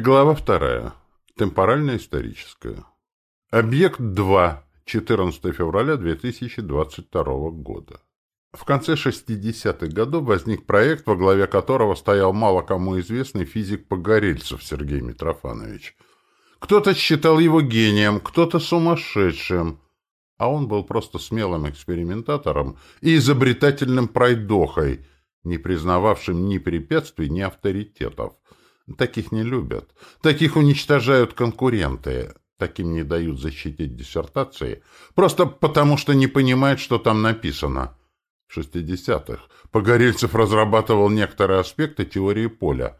Глава вторая. Темпорально-историческая. Объект 2. 14 февраля 2022 года. В конце 60-х годов возник проект, во главе которого стоял мало кому известный физик Погорельцев Сергей Митрофанович. Кто-то считал его гением, кто-то сумасшедшим, а он был просто смелым экспериментатором и изобретательным пройдохой, не признававшим ни препятствий, ни авторитетов. Таких не любят. Таких уничтожают конкуренты. Таким не дают защитить диссертации. Просто потому, что не понимают, что там написано. В 60-х Погорельцев разрабатывал некоторые аспекты теории поля.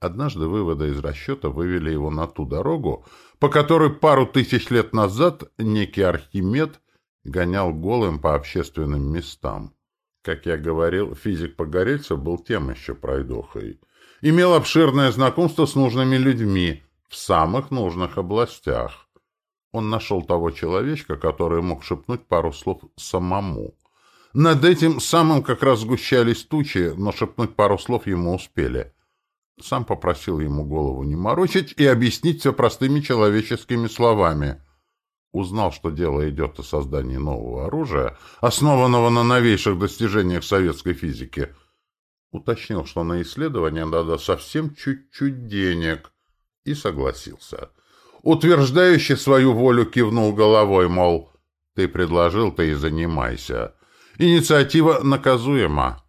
Однажды выводы из расчета вывели его на ту дорогу, по которой пару тысяч лет назад некий Архимед гонял голым по общественным местам. Как я говорил, физик Погорельцев был тем еще пройдохой имел обширное знакомство с нужными людьми в самых нужных областях. Он нашел того человечка, который мог шепнуть пару слов самому. Над этим самым как раз сгущались тучи, но шепнуть пару слов ему успели. Сам попросил ему голову не морочить и объяснить все простыми человеческими словами. Узнал, что дело идет о создании нового оружия, основанного на новейших достижениях советской физики — уточнил, что на исследование надо совсем чуть-чуть денег, и согласился. Утверждающий свою волю кивнул головой, мол, ты предложил, ты и занимайся. Инициатива наказуема.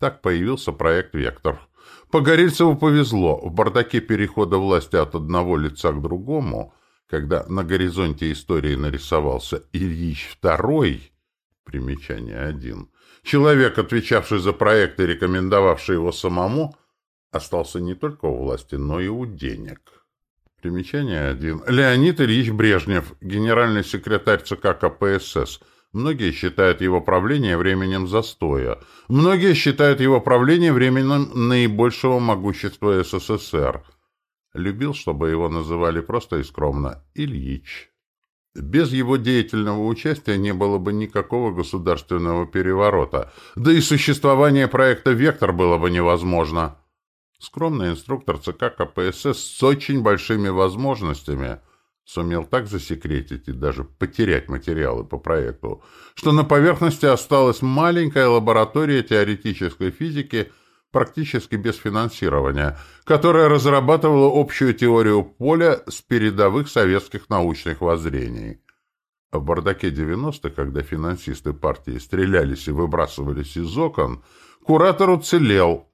Так появился проект «Вектор». Погорельцеву повезло. В бардаке перехода власти от одного лица к другому, когда на горизонте истории нарисовался Ильич II, примечание один, Человек, отвечавший за проект и рекомендовавший его самому, остался не только у власти, но и у денег. Примечание один. Леонид Ильич Брежнев, генеральный секретарь ЦК КПСС. Многие считают его правление временем застоя. Многие считают его правление временем наибольшего могущества СССР. Любил, чтобы его называли просто и скромно Ильич. Без его деятельного участия не было бы никакого государственного переворота, да и существование проекта «Вектор» было бы невозможно. Скромный инструктор ЦК КПСС с очень большими возможностями сумел так засекретить и даже потерять материалы по проекту, что на поверхности осталась маленькая лаборатория теоретической физики – практически без финансирования, которая разрабатывала общую теорию поля с передовых советских научных воззрений. В бардаке 90-х, когда финансисты партии стрелялись и выбрасывались из окон, куратор уцелел.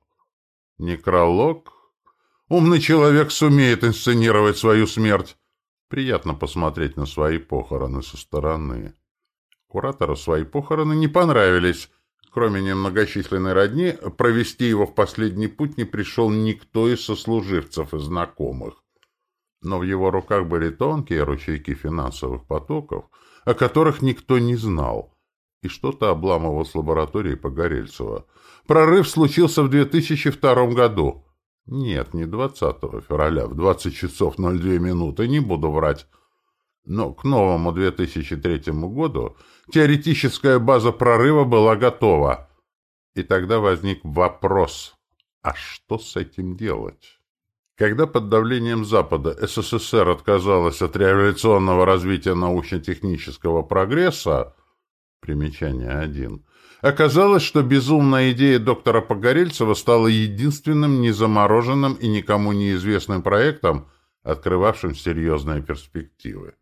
Некролог? Умный человек сумеет инсценировать свою смерть. Приятно посмотреть на свои похороны со стороны. Куратору свои похороны не понравились, Кроме немногочисленной родни, провести его в последний путь не пришел никто из сослуживцев и знакомых. Но в его руках были тонкие ручейки финансовых потоков, о которых никто не знал. И что-то обламывал с лабораторией Погорельцева. Прорыв случился в 2002 году. Нет, не 20 февраля, в 20 часов 02 минуты, не буду врать. Но к новому 2003 году теоретическая база прорыва была готова. И тогда возник вопрос, а что с этим делать? Когда под давлением Запада СССР отказалась от революционного развития научно-технического прогресса, примечание 1, оказалось, что безумная идея доктора Погорельцева стала единственным незамороженным и никому неизвестным проектом, открывавшим серьезные перспективы.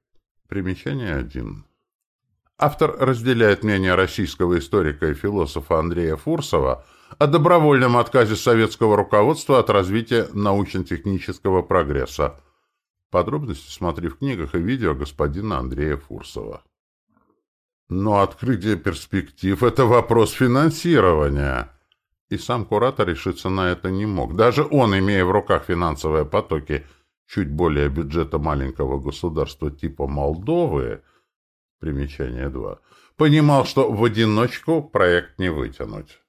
Примечание 1. Автор разделяет мнение российского историка и философа Андрея Фурсова о добровольном отказе советского руководства от развития научно-технического прогресса. Подробности смотри в книгах и видео господина Андрея Фурсова. Но открытие перспектив – это вопрос финансирования. И сам куратор решиться на это не мог. Даже он, имея в руках финансовые потоки – чуть более бюджета маленького государства типа Молдовы, примечание 2, понимал, что в одиночку проект не вытянуть.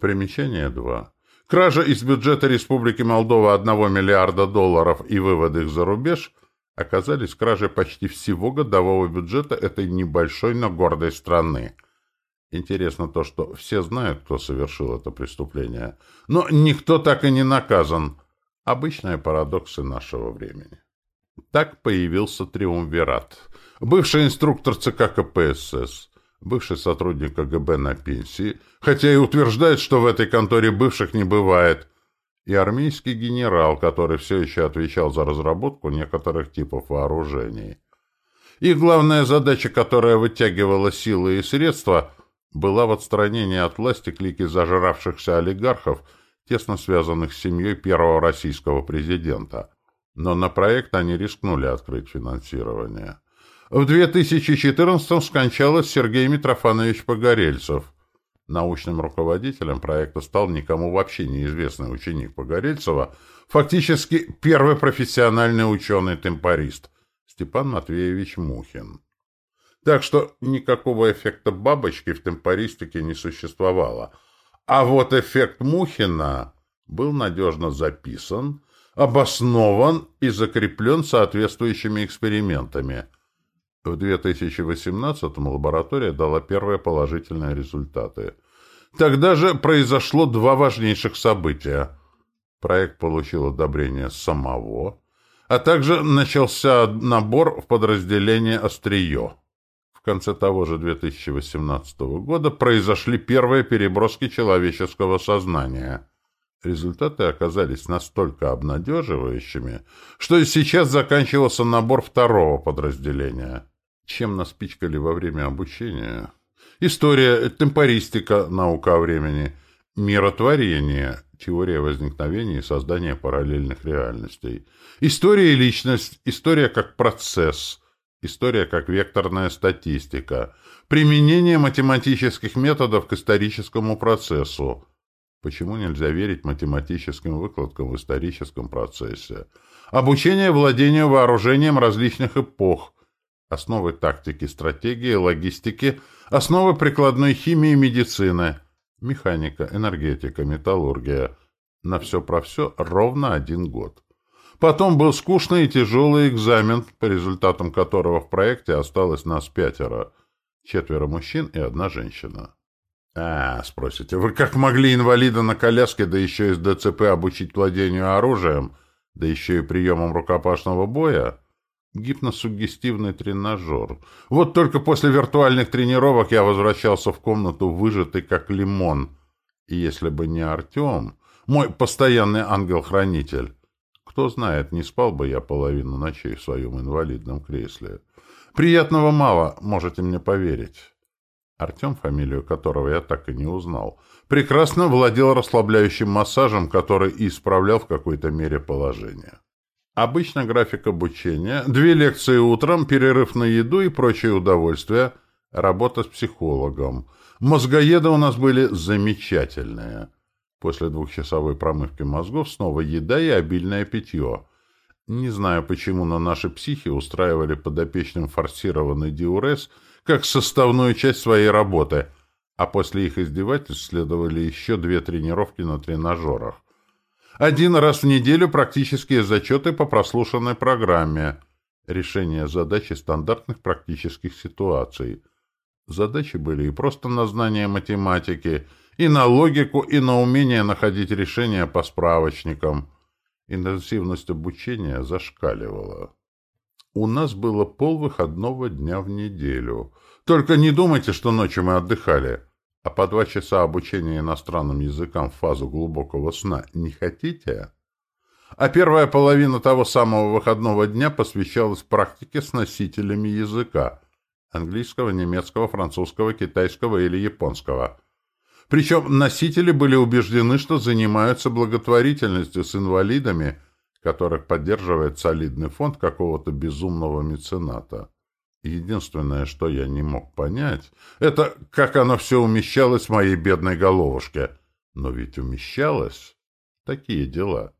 Примечание 2. Кража из бюджета Республики Молдова 1 миллиарда долларов и вывод их за рубеж оказались кражей почти всего годового бюджета этой небольшой, но гордой страны. Интересно то, что все знают, кто совершил это преступление, но никто так и не наказан – Обычные парадоксы нашего времени. Так появился Триумвират. Бывший инструктор ЦК КПСС, бывший сотрудник КГБ на пенсии, хотя и утверждает, что в этой конторе бывших не бывает, и армейский генерал, который все еще отвечал за разработку некоторых типов вооружений. Их главная задача, которая вытягивала силы и средства, была в отстранении от власти клики зажравшихся олигархов, тесно связанных с семьей первого российского президента. Но на проект они рискнули открыть финансирование. В 2014-м скончалось Сергей Митрофанович Погорельцев. Научным руководителем проекта стал никому вообще неизвестный ученик Погорельцева, фактически первый профессиональный ученый-темпорист – Степан Матвеевич Мухин. Так что никакого эффекта бабочки в темпористике не существовало. А вот эффект Мухина был надежно записан, обоснован и закреплен соответствующими экспериментами. В 2018-м лаборатория дала первые положительные результаты. Тогда же произошло два важнейших события. Проект получил одобрение самого а также начался набор в подразделение «Острие». В конце того же 2018 года произошли первые переброски человеческого сознания. Результаты оказались настолько обнадеживающими, что и сейчас заканчивался набор второго подразделения. Чем нас пичкали во время обучения? История, темпористика, наука о времени, миротворение, теория возникновения и создания параллельных реальностей. История и личность, история как процесс, история как векторная статистика, применение математических методов к историческому процессу. Почему нельзя верить математическим выкладкам в историческом процессе? Обучение владению вооружением различных эпох, основы тактики, стратегии, логистики, основы прикладной химии и медицины – Механика, энергетика, металлургия. На все про все ровно один год. Потом был скучный и тяжелый экзамен, по результатам которого в проекте осталось нас пятеро. Четверо мужчин и одна женщина. «А, — спросите, — вы как могли инвалида на коляске, да еще из ДЦП обучить владению оружием, да еще и приемом рукопашного боя?» Гипносуггестивный тренажер. Вот только после виртуальных тренировок я возвращался в комнату выжатый как лимон. И если бы не Артем, мой постоянный ангел-хранитель, кто знает, не спал бы я половину ночей в своем инвалидном кресле. Приятного мало, можете мне поверить. Артем, фамилию которого я так и не узнал, прекрасно владел расслабляющим массажем, который и исправлял в какой-то мере положение. Обычно график обучения, две лекции утром, перерыв на еду и прочие удовольствия, работа с психологом. Мозгоеды у нас были замечательные. После двухчасовой промывки мозгов снова еда и обильное питье. Не знаю почему, но наши психи устраивали подопечным форсированный диурез как составную часть своей работы, а после их издевательств следовали еще две тренировки на тренажерах. Один раз в неделю практические зачеты по прослушанной программе. Решение задачи стандартных практических ситуаций. Задачи были и просто на знание математики, и на логику, и на умение находить решения по справочникам. Интенсивность обучения зашкаливала. У нас было полвыходного дня в неделю. Только не думайте, что ночью мы отдыхали. А по два часа обучения иностранным языкам в фазу глубокого сна не хотите? А первая половина того самого выходного дня посвящалась практике с носителями языка – английского, немецкого, французского, китайского или японского. Причем носители были убеждены, что занимаются благотворительностью с инвалидами, которых поддерживает солидный фонд какого-то безумного мецената. Единственное, что я не мог понять, это как оно все умещалось в моей бедной головушке. Но ведь умещалось. Такие дела.